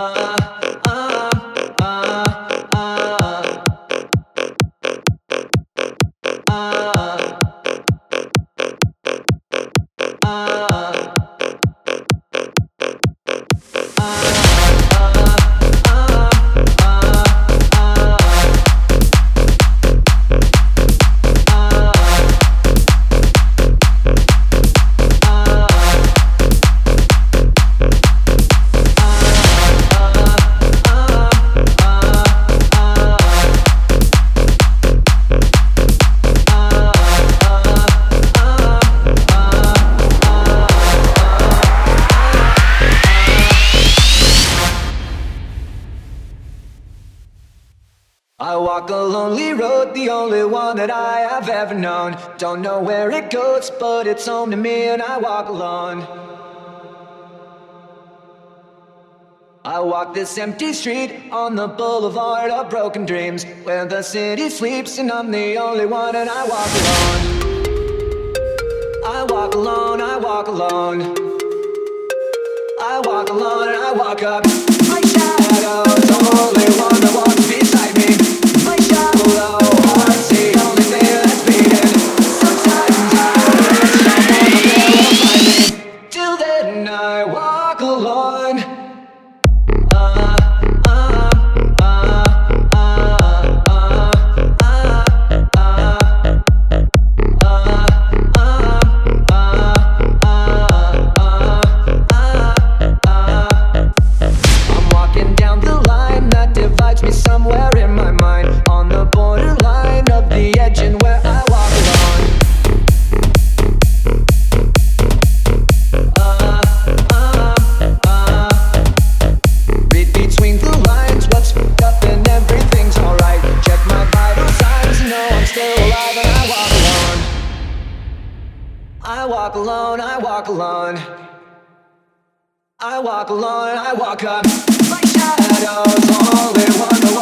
I walk a lonely road, the only one that I have ever known. Don't know where it goes, but it's home to me, and I walk alone. I walk this empty street on the boulevard of broken dreams, where the city sleeps, and I'm the only one, and I walk alone. I walk alone, I walk alone. I walk alone, and I walk up. I'm still alive and I walk alone. I walk alone, I walk alone. I walk alone, I walk up. My shadow's the only one